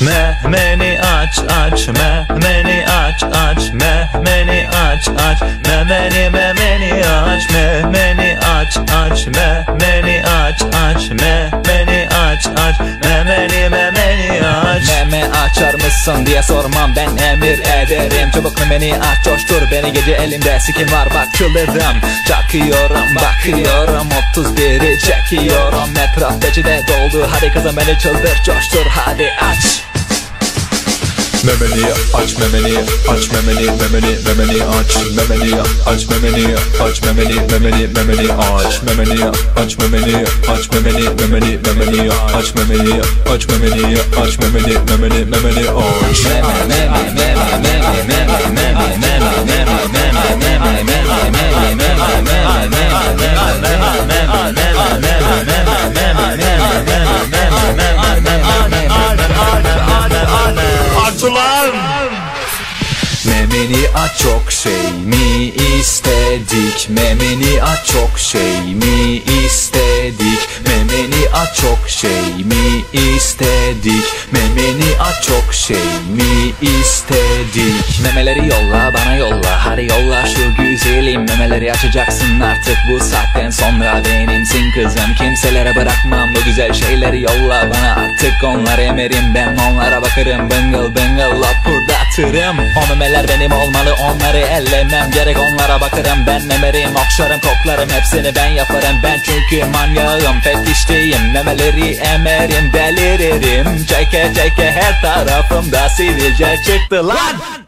Memeni aç aç memeni aç aç memeni aç aç. Memeni memeni aç memeni aç aç. Memeni aç aç memeni aç aç. Memeni memeni aç. Meme açar mısın diye sormam ben emir ederim. Çabuk memeni aç coştur beni gece elimde. Sikim var bak çıldırdım. Çakıyorum bakıyorum. 31'i çekiyorum. Etraf de doldu. Hadi kızım beni çıldır coştur. Hadi aç Memeni aç memeni aç memeni memeni memeni aç memeni aç memeni aç memeni memeni memeni aç memeni aç memeni aç memeni memeni memeni aç memeni aç memeni aç memeni memeni memeni aç Aç çok şey mi istedik? Memeni aç çok şey mi istedik? Memeni aç çok şey mi istedik? Memeni aç çok şey mi istedik? Memeleri yolla bana yolla Hadi yolla şu güzelim Memeleri açacaksın artık bu saatten sonra. Benimsin kızım kimselere bırakmam Bu güzel şeyleri yolla bana artık. Onlar emerim ben onlara bakarım Bıngıl bıngıl lapurdatırım O memeler benim olmalı onları ellemem gerek. Onlara bakarım ben emerim Okşarım koklarım. Hepsini ben yaparım Ben çünkü manyağım. Fetişteyim Memeleri emerim deliririm. Çeke çeke her tarafımda sivilce çıktı lan